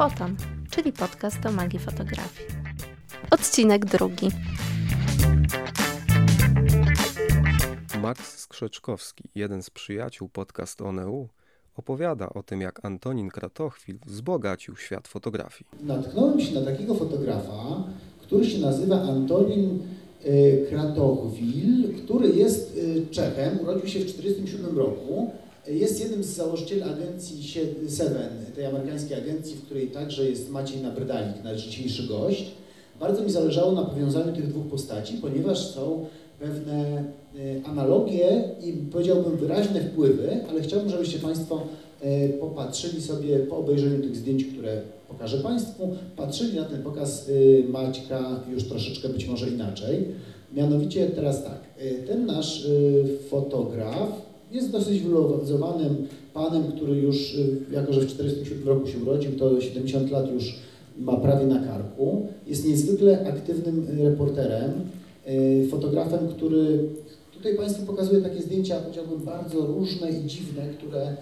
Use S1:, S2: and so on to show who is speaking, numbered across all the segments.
S1: Foton, czyli podcast o magii fotografii. Odcinek drugi.
S2: Max Skrzeczkowski, jeden z przyjaciół podcastu ONEU, opowiada o tym, jak Antonin Kratochwil wzbogacił świat fotografii.
S3: Natknąłem się na takiego fotografa, który się nazywa Antonin y, Kratochwil, który jest y, Czechem, urodził się w 1947 roku. Jest jednym z założycieli agencji Seven, tej amerykańskiej agencji, w której także jest Maciej Nabrdalik, nasz dzisiejszy gość. Bardzo mi zależało na powiązaniu tych dwóch postaci, ponieważ są pewne y, analogie i powiedziałbym wyraźne wpływy, ale chciałbym, żebyście Państwo y, popatrzyli sobie po obejrzeniu tych zdjęć, które pokażę Państwu, patrzyli na ten pokaz y, Maćka już troszeczkę być może inaczej. Mianowicie teraz tak, ten nasz fotograf jest dosyć wyluzowanym panem, który już, jako że w 1947 roku się urodził, to 70 lat już ma prawie na karku. Jest niezwykle aktywnym reporterem, E, fotografem, który tutaj Państwu pokazuje takie zdjęcia, powiedziałbym, bardzo różne i dziwne, które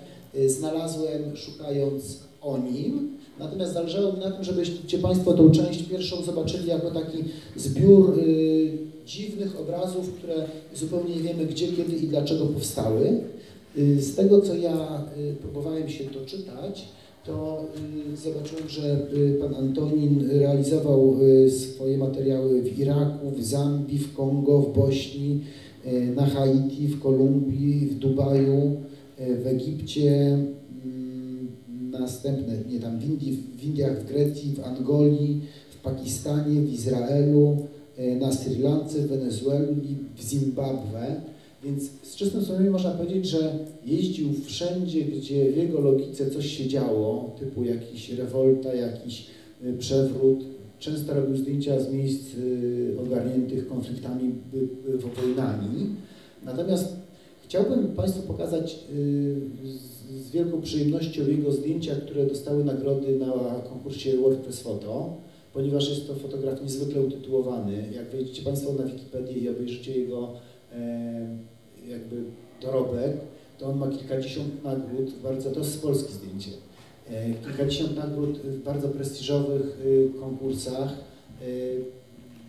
S3: znalazłem szukając o nim. Natomiast zależało mi na tym, żebyście Państwo tą część pierwszą zobaczyli jako taki zbiór y, dziwnych obrazów, które zupełnie nie wiemy gdzie, kiedy i dlaczego powstały. Y, z tego, co ja y, próbowałem się to y, zobaczyłem, że y, pan Antonin realizował y, swoje materiały w Iraku, w Zambii, w Kongo, w Bośni, na Haiti, w Kolumbii, w Dubaju, w Egipcie, następne, nie tam w, Indii, w Indiach, w Grecji, w Angolii, w Pakistanie, w Izraelu, na Sri Lance, w Wenezueli, w Zimbabwe. Więc z czystym sumieniem można powiedzieć, że jeździł wszędzie, gdzie w jego logice coś się działo, typu jakiś rewolta, jakiś y, przewrót. Często robił zdjęcia z miejsc y, ogarniętych konfliktami, wojnami. Natomiast chciałbym Państwu pokazać y, z wielką przyjemnością jego zdjęcia, które dostały nagrody na konkursie WordPress Photo, ponieważ jest to fotograf niezwykle utytułowany. Jak wejdziecie Państwo na Wikipedię i obejrzycie jego jakby dorobek, to on ma kilkadziesiąt nagród, bardzo, to jest polskie zdjęcie, e, kilkadziesiąt nagród w bardzo prestiżowych y, konkursach. E,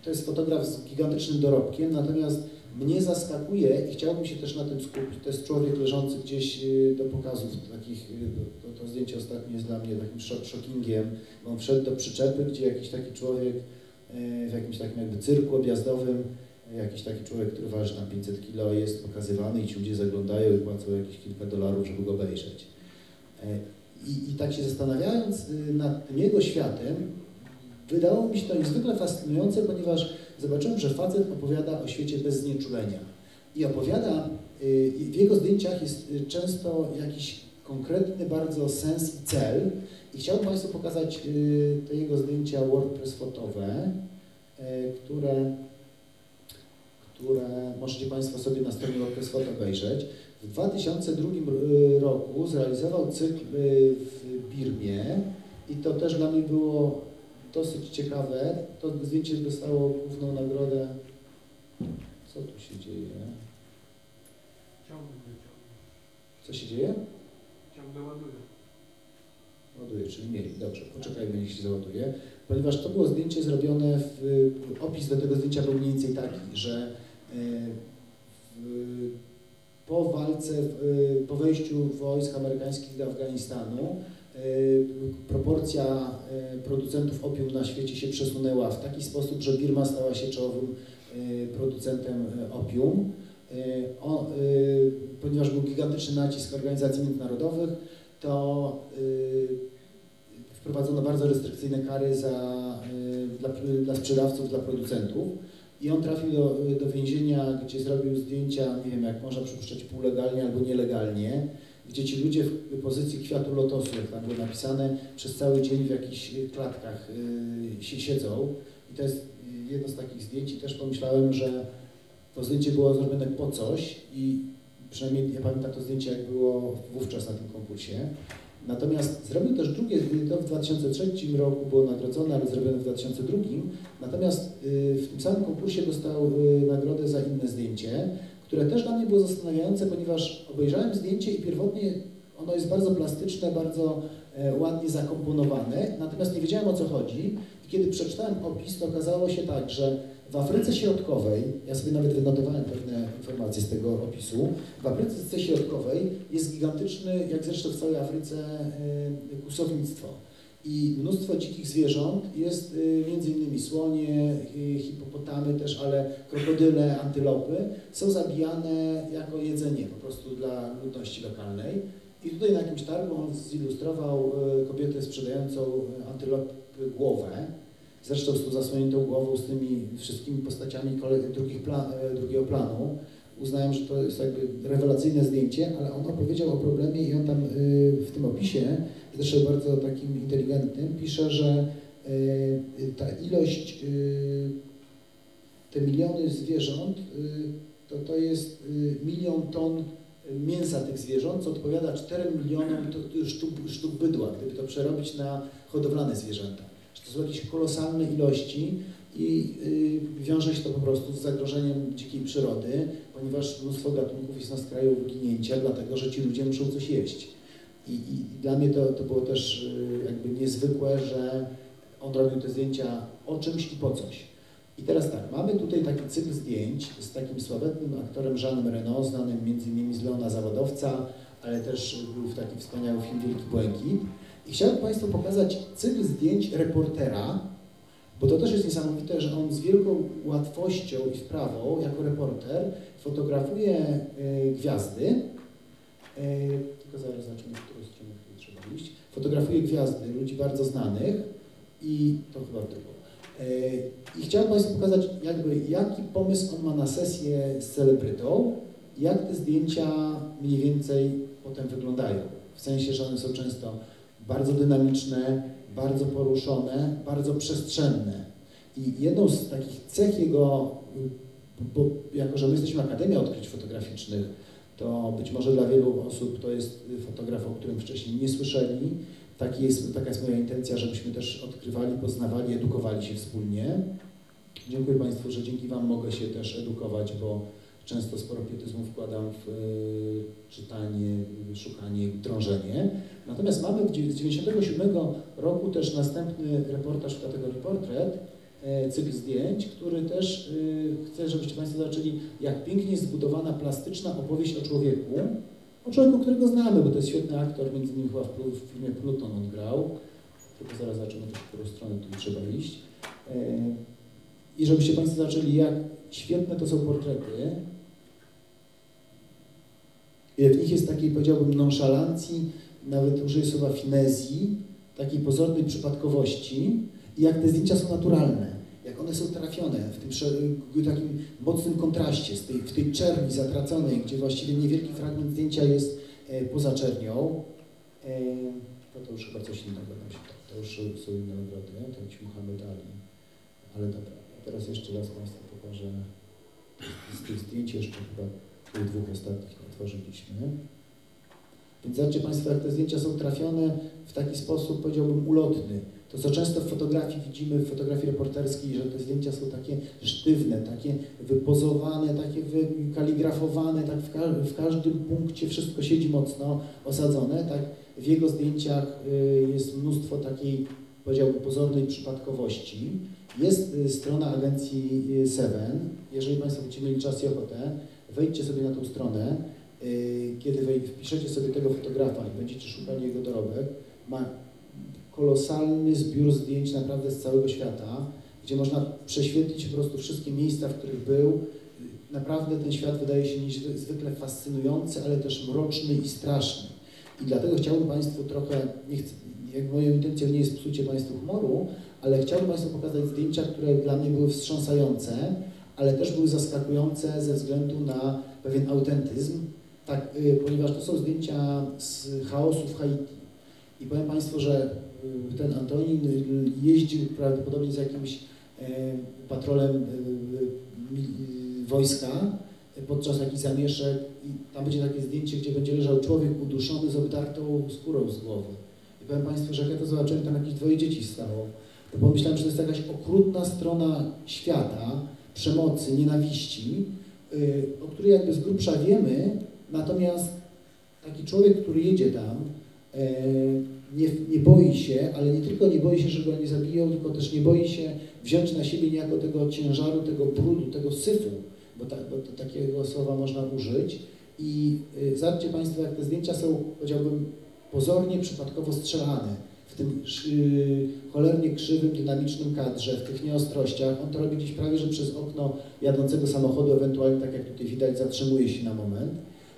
S3: to jest fotograf z gigantycznym dorobkiem, natomiast mnie zaskakuje i chciałbym się też na tym skupić. To jest człowiek leżący gdzieś y, do pokazów takich, y, to, to zdjęcie ostatnie jest dla mnie takim shockingiem. On wszedł do przyczepy, gdzie jakiś taki człowiek w jakimś takim jakby cyrku objazdowym jakiś taki człowiek, który waży tam 500 kilo jest pokazywany i ci ludzie zaglądają i płacą jakieś kilka dolarów, żeby go obejrzeć. E, I, I tak się zastanawiając y, nad tym jego światem, wydało mi się to niezwykle fascynujące, ponieważ zobaczyłem, że facet opowiada o świecie bez znieczulenia. I opowiada, y, w jego zdjęciach jest y, często jakiś konkretny bardzo sens i cel. I chciałbym Państwu pokazać te jego zdjęcia WordPress fotowe, które które możecie Państwo sobie na stronie WordPress Photo obejrzeć. W 2002 roku zrealizował cykl y, w Birmie i to też dla mnie było dosyć ciekawe. To zdjęcie dostało główną nagrodę. Co tu się dzieje? Co się dzieje?
S4: Ciągle ładuje.
S3: Ładuje, czyli mieli. Dobrze, poczekajmy, niech się załaduje. Ponieważ to było zdjęcie zrobione, w, opis do tego zdjęcia był mniej więcej taki, że po walce, po wejściu wojsk amerykańskich do Afganistanu e, proporcja e, producentów opium na świecie się przesunęła w taki sposób, że Birma stała się czołowym e, producentem opium. Ponieważ był gigantyczny nacisk organizacji międzynarodowych, to wprowadzono bardzo restrykcyjne kary za, dla, dla sprzedawców, dla producentów. I on trafił do, do więzienia, gdzie zrobił zdjęcia, nie wiem, jak można przypuszczać, półlegalnie albo nielegalnie, gdzie ci ludzie w pozycji kwiatu lotosu, jak tam było napisane, przez cały dzień w jakichś klatkach yy, się siedzą. I to jest jedno z takich zdjęć i też pomyślałem, że to zdjęcie było zrobione po coś i przynajmniej ja pamiętam to zdjęcie, jak było wówczas na tym konkursie. Natomiast zrobił też drugie, to w 2003 roku było nagrodzone, ale zrobione w 2002. Natomiast y, w tym samym konkursie dostał y, nagrodę za inne zdjęcie, które też dla mnie było zastanawiające, ponieważ obejrzałem zdjęcie i pierwotnie ono jest bardzo plastyczne, bardzo e, ładnie zakomponowane, natomiast nie wiedziałem o co chodzi. I kiedy przeczytałem opis, to okazało się tak, że w Afryce Środkowej, ja sobie nawet wynotowałem pewne informacje z tego opisu, w Afryce Środkowej jest gigantyczny, jak zresztą w całej Afryce, e, kusownictwo. I mnóstwo dzikich zwierząt jest y, między innymi słonie, y, hipopotamy też, ale krokodyle, antylopy są zabijane jako jedzenie po prostu dla ludności lokalnej. I tutaj na jakimś targu on zilustrował y, kobietę sprzedającą antylopy głowę, zresztą z tą zasłoniętą głową z tymi wszystkimi postaciami drugich plan, drugiego planu. Uznałem, że to jest jakby rewelacyjne zdjęcie, ale on opowiedział o problemie i on tam w tym opisie zresztą bardzo takim inteligentnym, pisze, że e, ta ilość, e, te miliony zwierząt, e, to, to jest milion ton mięsa tych zwierząt, co odpowiada 4 milionom sztuk, sztuk bydła, gdyby to przerobić na hodowlane zwierzęta. To są jakieś kolosalne ilości i wiąże się to po prostu z zagrożeniem dzikiej przyrody, ponieważ mnóstwo gatunków jest na skraju wyginięcia, dlatego że ci ludzie muszą coś jeść. I, i dla mnie to, to było też y, jakby niezwykłe, że on robił te zdjęcia o czymś i po coś. I teraz tak, mamy tutaj taki cykl zdjęć z takim sławetnym aktorem Jeanem Reno, znanym m.in. z Leona Zawodowca, ale też był w taki wspaniały film Wielki Błękit. I chciałbym Państwu pokazać cykl zdjęć reportera, bo to też jest niesamowite, że on z wielką łatwością i wprawą, jako reporter, fotografuje y, gwiazdy, y, tylko zaraz zobaczymy, w którą stronę trzeba iść. Fotografuje gwiazdy, ludzi bardzo znanych i to chyba tylko. I chciałem Państwu pokazać, jakby, jaki pomysł on ma na sesję z celebrytą, jak te zdjęcia mniej więcej potem wyglądają. W sensie, że one są często bardzo dynamiczne, bardzo poruszone, bardzo przestrzenne. I jedną z takich cech jego, bo jako że my jesteśmy Akademią Odkryć Fotograficznych, to być może dla wielu osób to jest fotograf, o którym wcześniej nie słyszeli. Taki jest, taka jest moja intencja, żebyśmy też odkrywali, poznawali, edukowali się wspólnie. Dziękuję Państwu, że dzięki Wam mogę się też edukować, bo często sporo pietyzmu wkładam w y, czytanie, szukanie, drążenie. Natomiast mamy z 1997 roku też następny reportaż w kategorii portret, cykl zdjęć, który też e, chcę, żebyście Państwo zobaczyli, jak pięknie jest zbudowana plastyczna opowieść o człowieku, o człowieku, którego znamy, bo to jest świetny aktor, między innymi chyba w filmie Pluton on grał, tylko zaraz zobaczymy, w którą stronę tu trzeba iść. E, I żebyście Państwo zobaczyli, jak świetne to są portrety, w nich jest takiej, powiedziałbym, nonszalancji, nawet użyję słowa finezji, takiej pozornej przypadkowości, i jak te zdjęcia są naturalne, jak one są trafione w tym takim mocnym kontraście, tej, w tej czerni zatraconej, gdzie właściwie niewielki fragment zdjęcia jest e, poza czernią, e, to, to już chyba coś innego nam się to, to już są inne nagrody, to być Muhammad Ali. Ale dobra, teraz jeszcze raz Państwu pokażę z jeszcze chyba tych dwóch ostatnich nie tworzyliśmy. Więc zobaczcie Państwo, jak te zdjęcia są trafione w taki sposób, powiedziałbym, ulotny. To, co często w fotografii widzimy, w fotografii reporterskiej, że te zdjęcia są takie sztywne, takie wypozowane, takie wykaligrafowane, tak w, ka w każdym punkcie wszystko siedzi mocno osadzone, tak w jego zdjęciach y, jest mnóstwo takiej, powiedziałbym, pozornej przypadkowości. Jest y, strona agencji y, Seven. Jeżeli Państwo będziecie mieli czas i ochotę, wejdźcie sobie na tą stronę. Kiedy wpiszecie sobie tego fotografa i będziecie szukali jego dorobek, ma kolosalny zbiór zdjęć naprawdę z całego świata, gdzie można prześwietlić po prostu wszystkie miejsca, w których był. Naprawdę ten świat wydaje się niezwykle fascynujący, ale też mroczny i straszny. I dlatego chciałbym Państwu trochę, nie chcę, jak moją intencją nie jest psucie Państwu humoru, ale chciałbym Państwu pokazać zdjęcia, które dla mnie były wstrząsające, ale też były zaskakujące ze względu na pewien autentyzm, tak, y, ponieważ to są zdjęcia z chaosu w Haiti. I powiem Państwu, że ten Antonin jeździł prawdopodobnie z jakimś e, patrolem y, y, wojska podczas jakichś zamieszek i tam będzie takie zdjęcie, gdzie będzie leżał człowiek uduszony z obdartą skórą z głowy. I powiem Państwu, że jak ja to zobaczyłem, tam jakieś dwoje dzieci stało. To pomyślałem, że to jest jakaś okrutna strona świata, przemocy, nienawiści, o której jakby z grubsza wiemy, natomiast taki człowiek, który jedzie tam, e, nie, nie boi się, ale nie tylko nie boi się, że go nie zabiją, tylko też nie boi się wziąć na siebie niejako tego ciężaru, tego brudu, tego syfu, bo, ta, bo to, takiego słowa można użyć. I y, zobaczcie Państwo, jak te zdjęcia są, powiedziałbym, pozornie przypadkowo strzelane w tym y, cholernie krzywym, dynamicznym kadrze, w tych nieostrościach. On to robi gdzieś prawie, że przez okno jadącego samochodu, ewentualnie tak jak tutaj widać, zatrzymuje się na moment.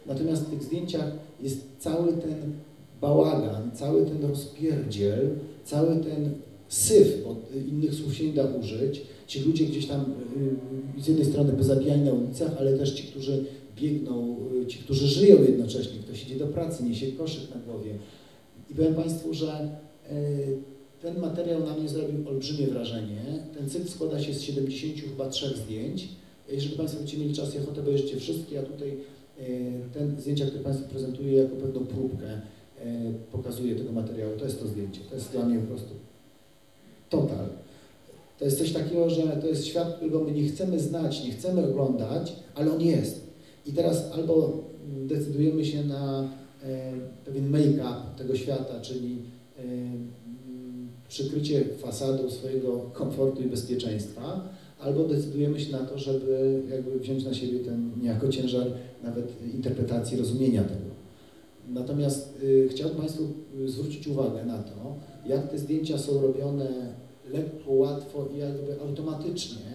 S3: Natomiast w tych zdjęciach jest cały ten bałagan, cały ten rozpierdziel, cały ten syf, bo innych słów się nie da użyć. Ci ludzie gdzieś tam y, z jednej strony pozabijani na ulicach, ale też ci, którzy biegną, y, ci, którzy żyją jednocześnie, ktoś idzie do pracy, niesie koszyk na głowie. I powiem Państwu, że y, ten materiał na mnie zrobił olbrzymie wrażenie. Ten cykl składa się z 70 chyba trzech zdjęć. Jeżeli Państwo będziecie mieli czas i ochotę, obejrzycie wszystkie, ja tutaj ten zdjęcia, które Państwu prezentuję jako pewną próbkę pokazuję tego materiału. To jest to zdjęcie. To jest dla mnie po prostu total. To jest coś takiego, że to jest świat, którego my nie chcemy znać, nie chcemy oglądać, ale on jest. I teraz albo decydujemy się na e, pewien make-up tego świata, czyli e, przykrycie fasadą swojego komfortu i bezpieczeństwa, albo decydujemy się na to, żeby jakby wziąć na siebie ten niejako ciężar nawet interpretacji, rozumienia tego. Natomiast y, chciałbym Państwu zwrócić uwagę na to, jak te zdjęcia są robione lekko, łatwo i jakby automatycznie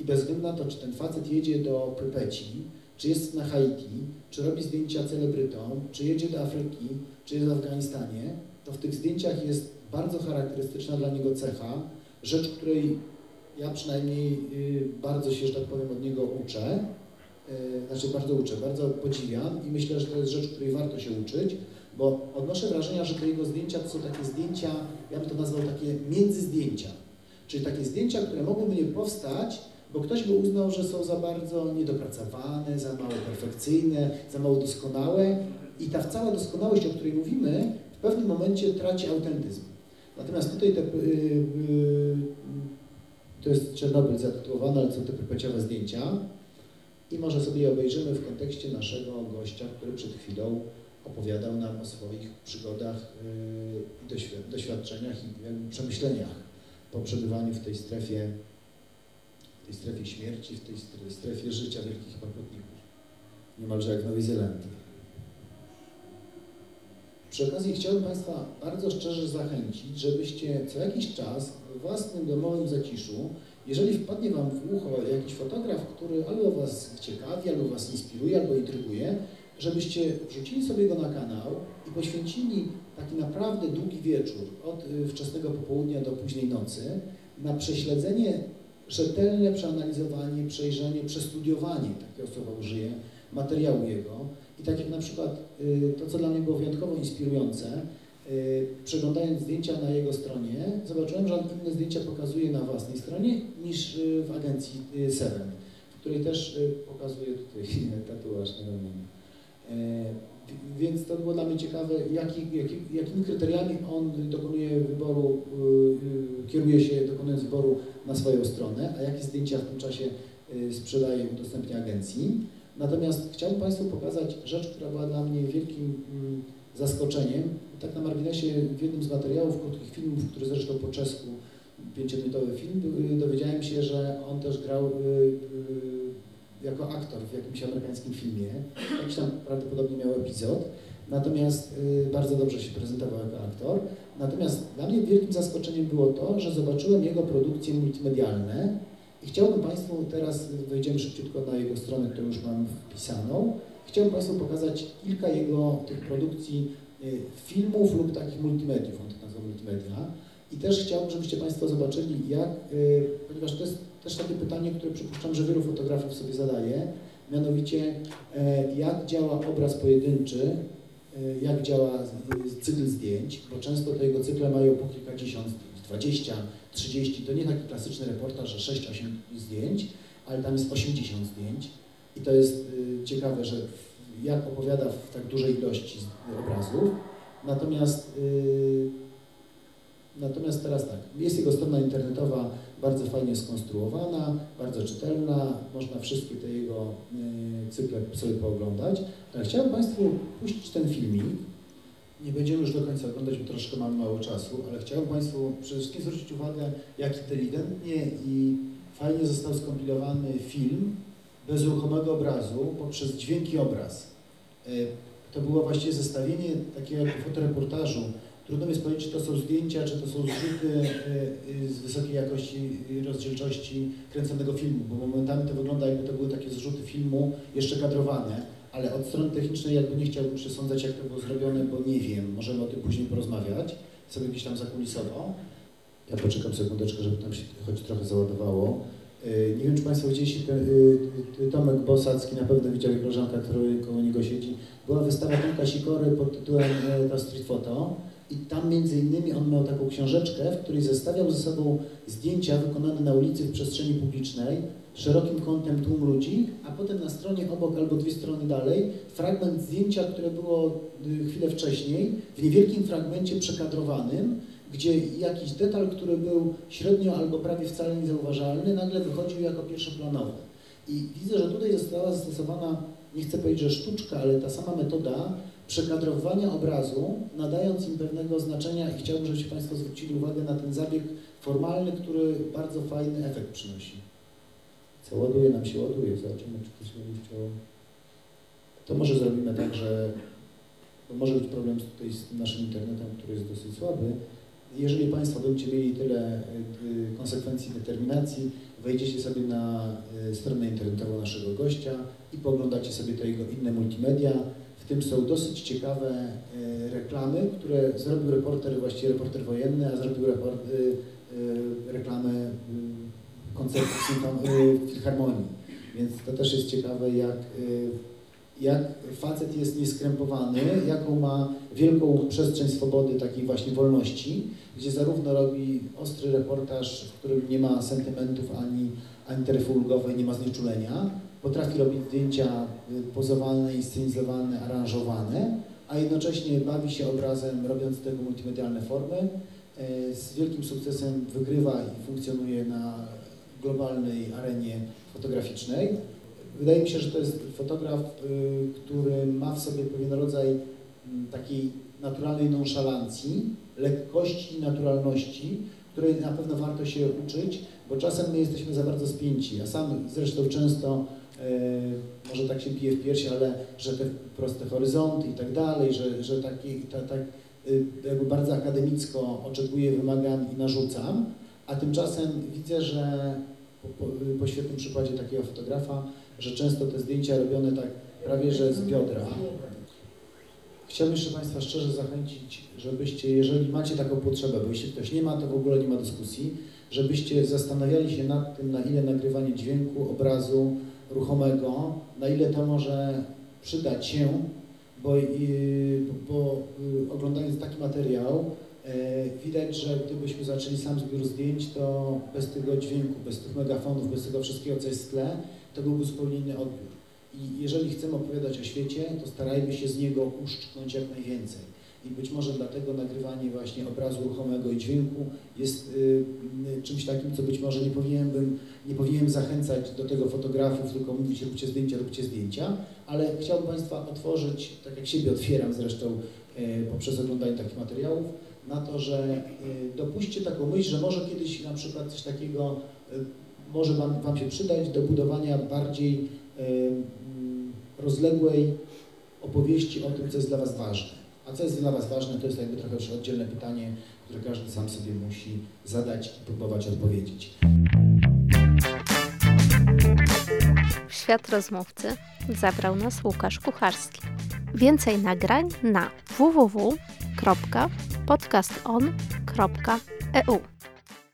S3: i bez względu na to, czy ten facet jedzie do Prypeci, czy jest na Haiti, czy robi zdjęcia celebrytom, czy jedzie do Afryki, czy jest w Afganistanie, to w tych zdjęciach jest bardzo charakterystyczna dla niego cecha, rzecz, której ja przynajmniej y, bardzo się, że tak powiem, od niego uczę, y, znaczy bardzo uczę, bardzo podziwiam i myślę, że to jest rzecz, której warto się uczyć, bo odnoszę wrażenie, że te jego zdjęcia to są takie zdjęcia, ja bym to nazwał takie międzyzdjęcia, czyli takie zdjęcia, które mogłyby nie powstać, bo ktoś by uznał, że są za bardzo niedopracowane, za mało perfekcyjne, za mało doskonałe i ta cała doskonałość, o której mówimy, w pewnym momencie traci autentyzm. Natomiast tutaj te, yy, yy, to jest Czernobyl zatytułowane, ale są te perpeciowe zdjęcia i może sobie je obejrzymy w kontekście naszego gościa, który przed chwilą opowiadał nam o swoich przygodach y, i doświadczeniach i przemyśleniach po przebywaniu w tej strefie, w tej strefie śmierci, w tej strefie życia wielkich pakotników, niemalże jak w Nowej Zelandii. Przy okazji chciałbym Państwa bardzo szczerze zachęcić, żebyście co jakiś czas w własnym domowym zaciszu, jeżeli wpadnie Wam w ucho jakiś fotograf, który albo Was ciekawi, albo Was inspiruje, albo intryguje, żebyście wrzucili sobie go na kanał i poświęcili taki naprawdę długi wieczór, od y, wczesnego popołudnia do późnej nocy, na prześledzenie, rzetelne przeanalizowanie, przejrzenie, przestudiowanie, takie słowa użyję, materiału jego. I tak jak na przykład y, to, co dla mnie było wyjątkowo inspirujące, przeglądając zdjęcia na jego stronie, zobaczyłem, że on inne zdjęcia pokazuje na własnej stronie niż w agencji Seven, w której też pokazuje tutaj tatuaż na ramieniu. Więc to było dla mnie ciekawe, jaki, jaki, jakimi kryteriami on dokonuje wyboru, kieruje się dokonując wyboru na swoją stronę, a jakie zdjęcia w tym czasie sprzedaje, udostępnia agencji. Natomiast chciałbym Państwu pokazać rzecz, która była dla mnie wielkim mm, zaskoczeniem. Tak na marginesie w jednym z materiałów, krótkich filmów, który zresztą po czesku, pięciominutowy film, dowiedziałem się, że on też grał jako aktor w jakimś amerykańskim filmie. Jakiś tam prawdopodobnie miał epizod. Natomiast y, bardzo dobrze się prezentował jako aktor. Natomiast dla mnie wielkim zaskoczeniem było to, że zobaczyłem jego produkcje multimedialne i chciałbym Państwu teraz, wejdziemy szybciutko na jego stronę, którą już mam wpisaną, chciałbym Państwu pokazać kilka jego tych produkcji y, filmów lub takich multimediów, on to nazywa multimedia. I też chciałbym, żebyście Państwo zobaczyli, jak, y, ponieważ to jest też takie pytanie, które przypuszczam, że wielu fotografów sobie zadaje, mianowicie e, jak działa obraz pojedynczy, e, jak działa cykl zdjęć, bo często te jego cykle mają po kilkadziesiąt, dwadzieścia, trzydzieści, to nie taki klasyczny reportaż, że 6-8 zdjęć, ale tam jest 80 zdjęć i to jest y, ciekawe, że jak opowiada w tak dużej ilości obrazów, natomiast y, Natomiast teraz tak, jest jego strona internetowa bardzo fajnie skonstruowana, bardzo czytelna, można wszystkie te jego y, cykle sobie pooglądać. Ale chciałem Państwu puścić ten filmik. Nie będziemy już do końca oglądać, bo troszkę mamy mało czasu, ale chciałem Państwu przede wszystkim zwrócić uwagę, jak inteligentnie i fajnie został skompilowany film bez ruchomego obrazu poprzez dźwięk i obraz. Y, To było właściwie zestawienie takiego fotoreportażu. Trudno mi powiedzieć, czy to są zdjęcia, czy to są zrzuty y, y, z wysokiej jakości rozdzielczości kręconego filmu, bo momentami to wygląda jakby to były takie zrzuty filmu jeszcze kadrowane, ale od strony technicznej jakby nie chciałbym przesądzać, jak to było zrobione, bo nie wiem, możemy o tym później porozmawiać, sobie gdzieś tam zakulisowo. Ja poczekam sekundeczkę, żeby tam się choć trochę załadowało. Y, Nie wiem, czy Państwo widzieliście, y, y, Tomek Bosacki na pewno widział i koleżanka, która koło niego siedzi. Była wystawa Tomka Sikory pod tytułem To Street Photo i tam między innymi on miał taką książeczkę, w której zestawiał ze sobą zdjęcia wykonane na ulicy w przestrzeni publicznej, szerokim kątem tłum ludzi, a potem na stronie obok albo dwie strony dalej fragment zdjęcia, które było chwilę wcześniej, w niewielkim fragmencie przekadrowanym, gdzie jakiś detal, który był średnio albo prawie wcale niezauważalny, nagle wychodził jako pierwszoplanowy. I widzę, że tutaj została zastosowana, nie chcę powiedzieć, że sztuczka, ale ta sama metoda przekadrowania obrazu, nadając im pewnego znaczenia i chciałbym, żebyście Państwo zwrócili uwagę na ten zabieg formalny, który bardzo fajny efekt przynosi. Co ładuje nam się ładuje, zobaczymy, czy to się będzie chciało. To może zrobimy tak, że może być problem tutaj z naszym internetem, który jest dosyć słaby. Jeżeli Państwo będziecie mieli tyle y, konsekwencji determinacji, wejdziecie sobie na y, stronę internetową naszego gościa i poglądacie sobie te jego inne multimedia. W tym są dosyć ciekawe y, reklamy, które zrobił reporter, właściwie reporter wojenny, a zrobił report, reklamę symfon- y, filharmonii. Więc to też jest ciekawe, jak, jak facet jest nieskrępowany, jaką ma wielką przestrzeń swobody, takiej właśnie wolności, gdzie zarówno robi ostry reportaż, w którym nie ma sentymentów ani, ani taryfy ulgowej, nie ma znieczulenia, potrafi robić zdjęcia y, pozowane, inscenizowane, aranżowane, a jednocześnie bawi się obrazem, robiąc tego multimedialne formy. Y, Z wielkim sukcesem wygrywa i funkcjonuje na globalnej arenie fotograficznej. Wydaje mi się, że to jest fotograf, y, który ma w sobie pewien rodzaj mm, takiej naturalnej nonszalancji, lekkości i naturalności, której na pewno warto się uczyć, bo czasem my jesteśmy za bardzo spięci. Ja sam zresztą często, e, może tak się bije w piersi, ale że te proste horyzonty i tak dalej, że, że taki, ta, tak y, jakby bardzo akademicko oczekuję, wymagam i narzucam, a tymczasem widzę, że po, po, po świetnym przykładzie takiego fotografa, że często te zdjęcia robione tak prawie że z biodra. Chciałbym jeszcze Państwa szczerze zachęcić, żebyście, jeżeli macie taką potrzebę, bo jeśli ktoś nie ma, to w ogóle nie ma dyskusji, żebyście zastanawiali się nad tym, na ile nagrywanie dźwięku, obrazu ruchomego, na ile to może przydać się, bo, bo yy, oglądając taki materiał, e, widać, że gdybyśmy zaczęli sam zbiór zdjęć, to bez tego dźwięku, bez tych megafonów, bez tego wszystkiego, co jest w tle, to byłby zupełnie inny odbiór. I jeżeli chcemy opowiadać o świecie, to starajmy się z niego uszczknąć jak najwięcej. I być może dlatego nagrywanie właśnie obrazu ruchomego i dźwięku jest y, y, czymś takim, co być może nie powinienem, nie powinienem zachęcać do tego fotografów, tylko mówić róbcie zdjęcia, róbcie zdjęcia, ale chciałbym Państwa otworzyć, tak jak siebie otwieram zresztą y, poprzez oglądanie takich materiałów, na to, że y, dopuśćcie taką myśl, że może kiedyś na przykład coś takiego y, może Wam, wam się przydać do budowania bardziej rozległej opowieści o tym, co jest dla Was ważne. A co jest dla Was ważne, to jest jakby trochę już oddzielne pytanie, które każdy sam sobie musi zadać i próbować odpowiedzieć.
S1: W świat rozmówcy zabrał nas Łukasz Kucharski. Więcej nagrań na www.podcaston.eu